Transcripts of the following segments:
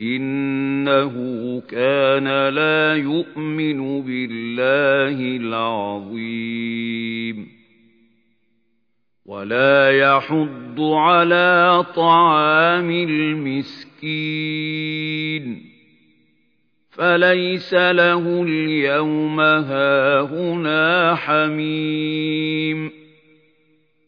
إنه كان لا يؤمن بالله العظيم. ولا يحض على طعام المسكين. فليس له اليوم هاهنا حميم.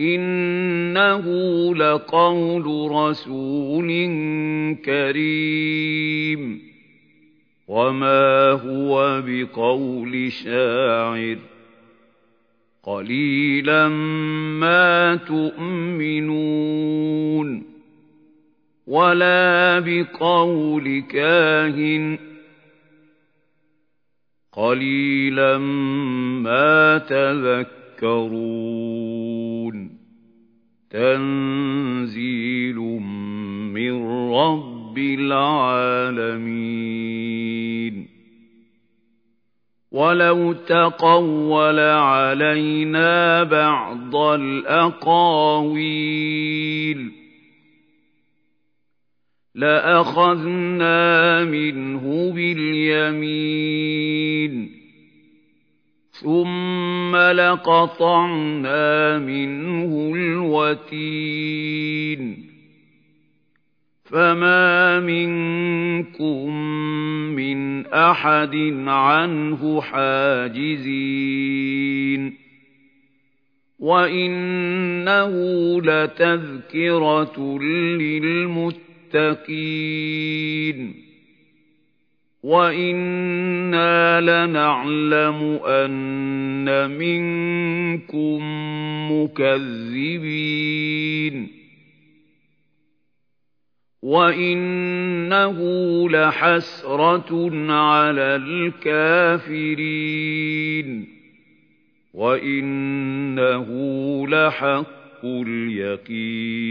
إنه لقول رسول كريم وما هو بقول شاعر قليلا ما تؤمنون ولا بقول كاهن قليلا ما تذكرون تنزيل من رب العالمين. ولو تقول علينا بعض الأقاويل لأخذنا منه باليمين ثم لقطعنا منه الوتين فما منكم من أحد عنه حاجزين وإنه لتذكرة للمتقين وإنا لنعلم أن منكم مكذبين وَإِنَّهُ لَحَسْرَةٌ عَلَى الْكَافِرِينَ وَإِنَّهُ لَحَقُّ الْيَقِينِ